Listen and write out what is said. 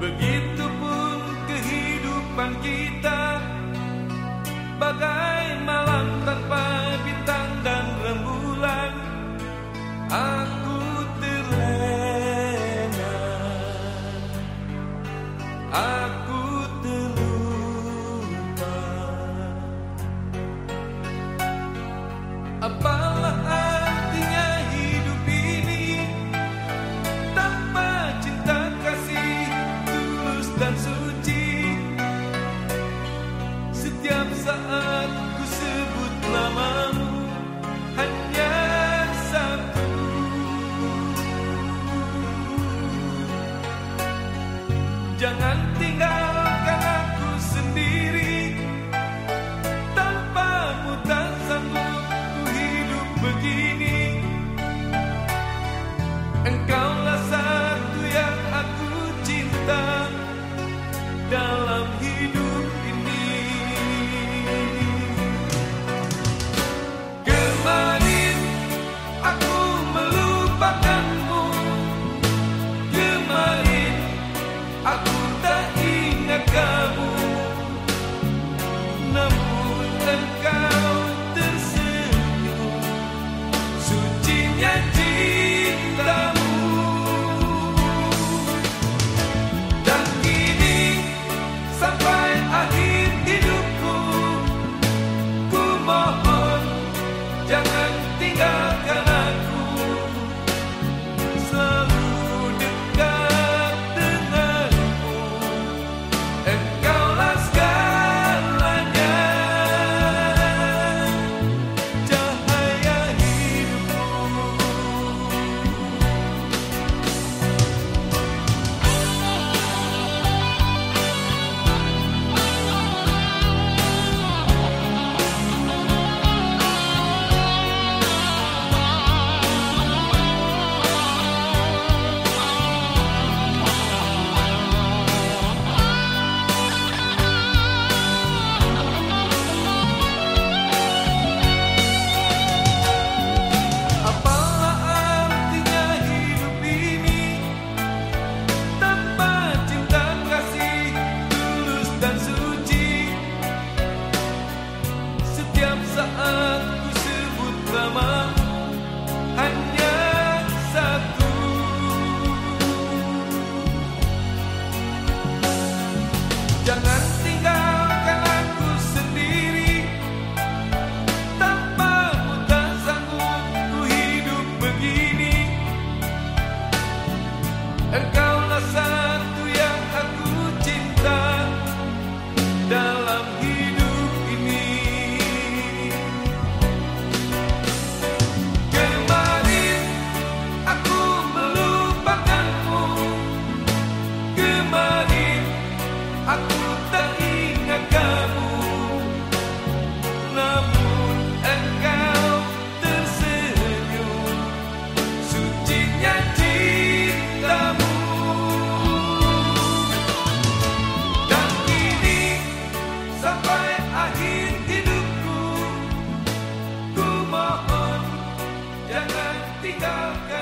Begitupun kehidupan kita Bagai malam tanpa Jangan tinggalkan aku sendiri. Tanpamu tak sanggup hidup begini. Engkaulah the earth. ficar